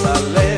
Jerusalem.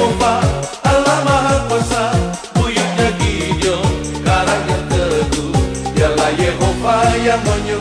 pompa Allah maha kuasa Buyutnya Gideon Karangnya teguh. Dialah Yehova yang menyuruh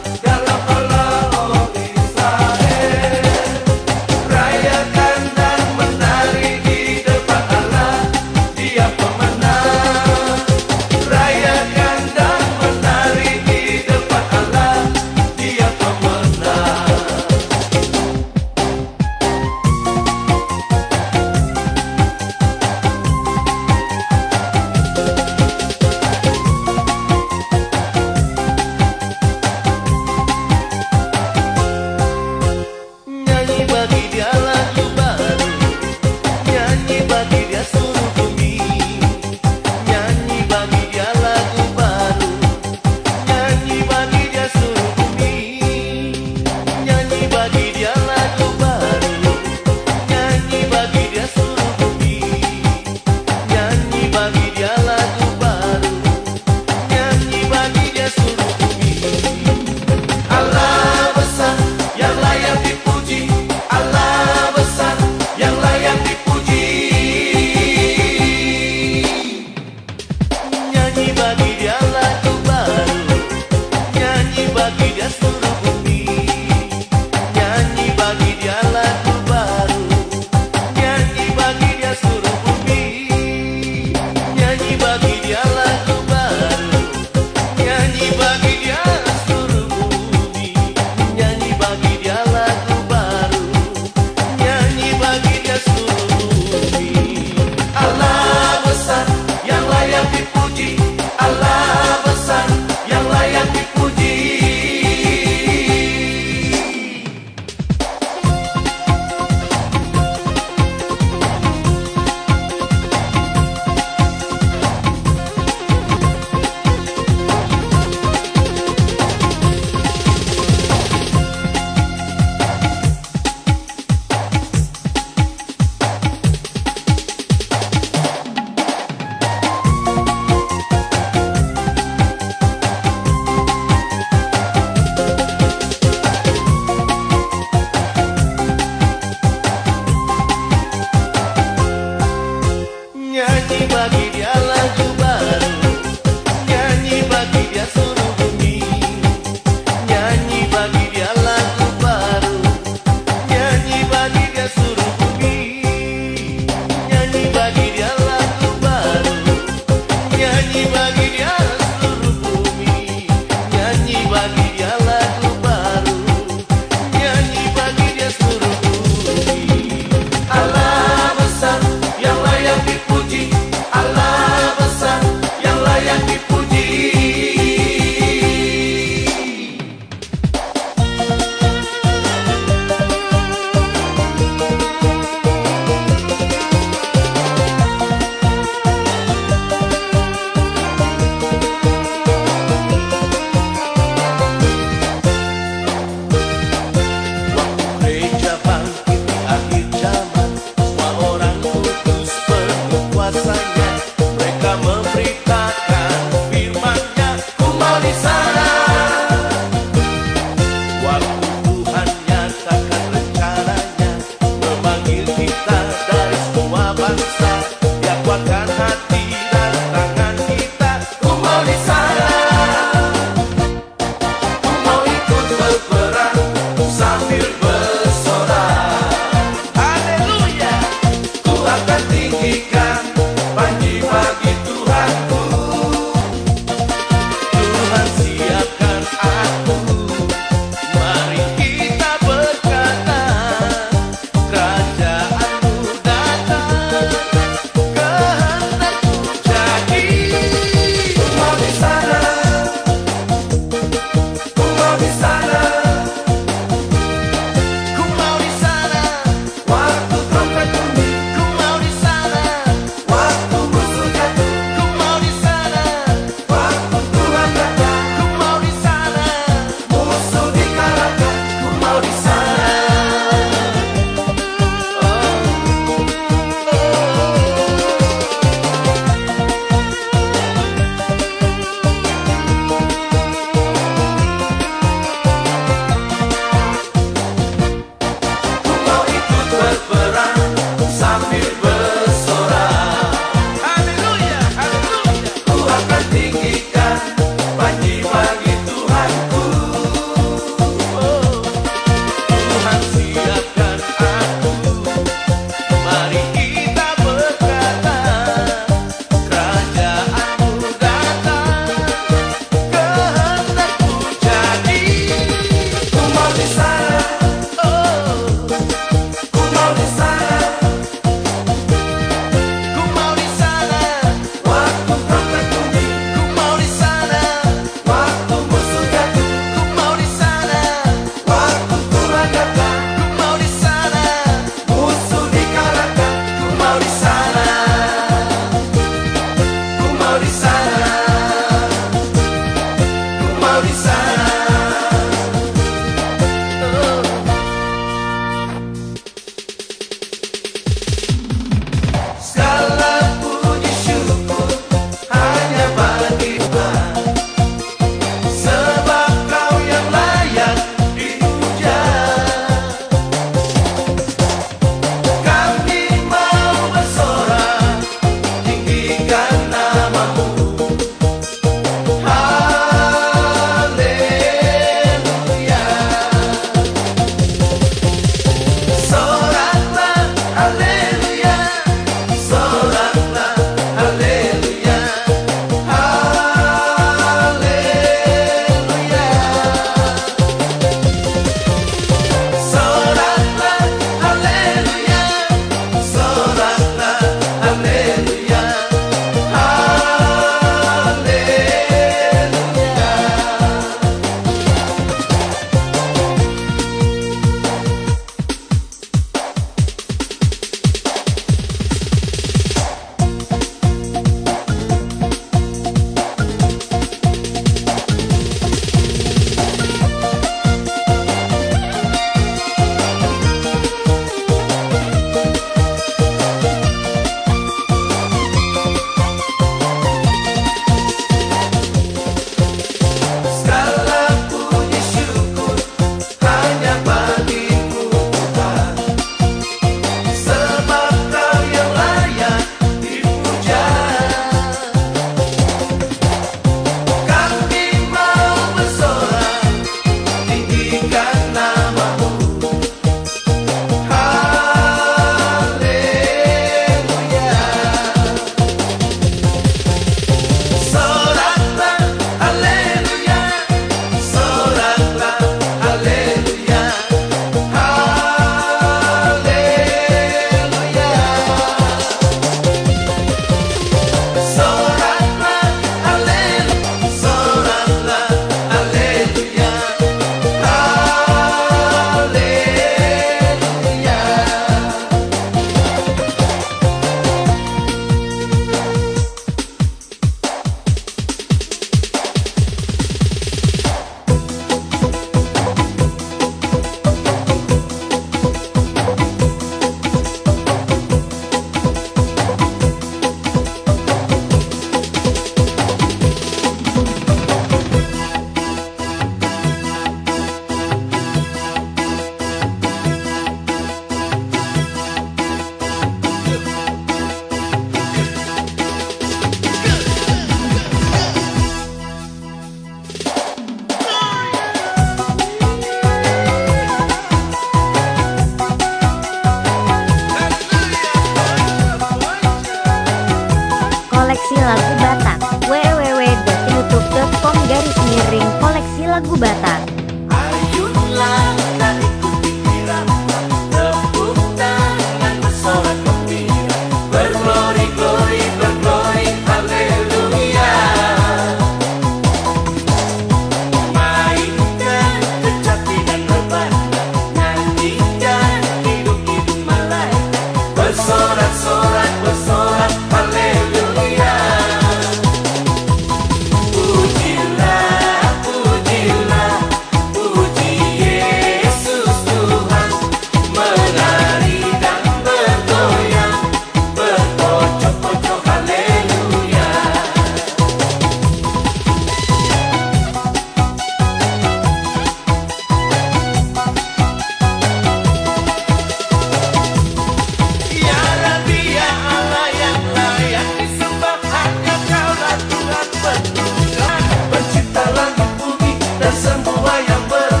semua yang ber